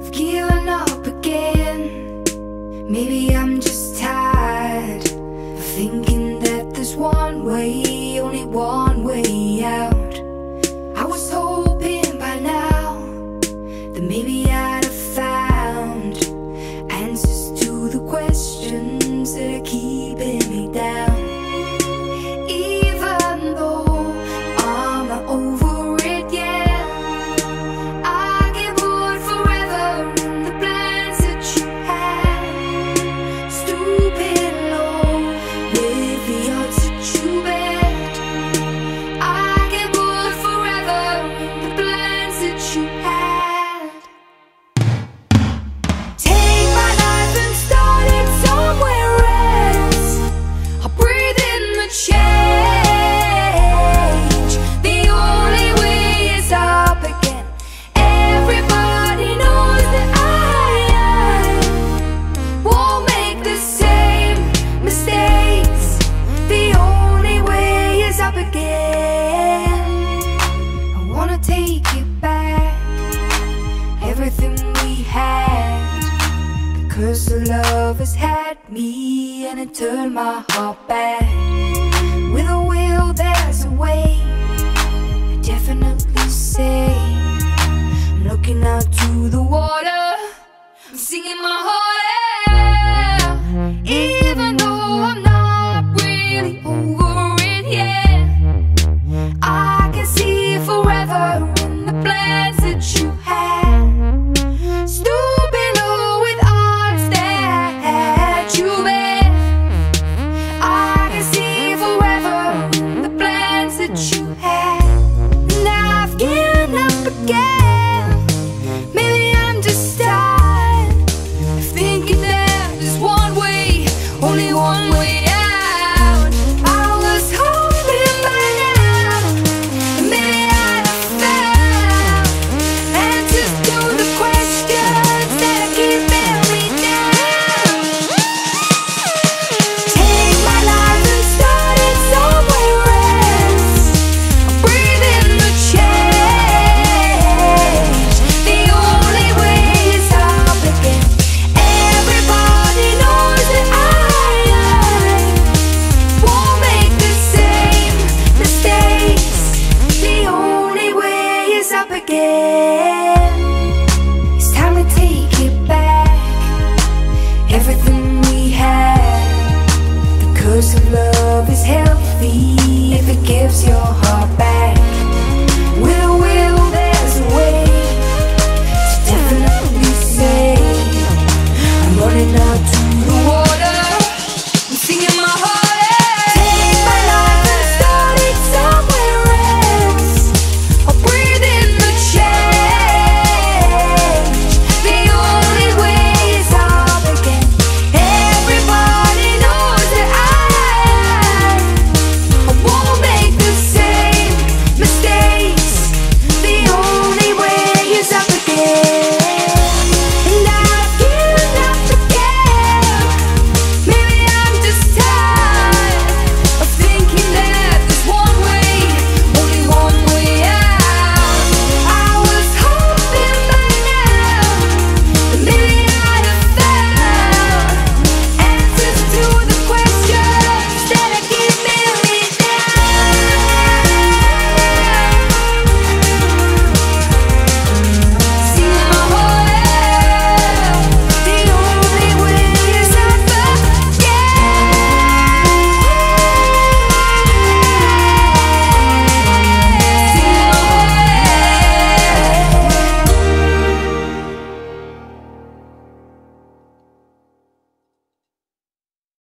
I've given up again. Maybe I'm just tired of thinking that there's one way, only one. Cause the love has had me and it turned my heart back With a will there's a way. I definitely say up again It's time to take it back. Everything we had The curse of love is healthy. If it gives your heart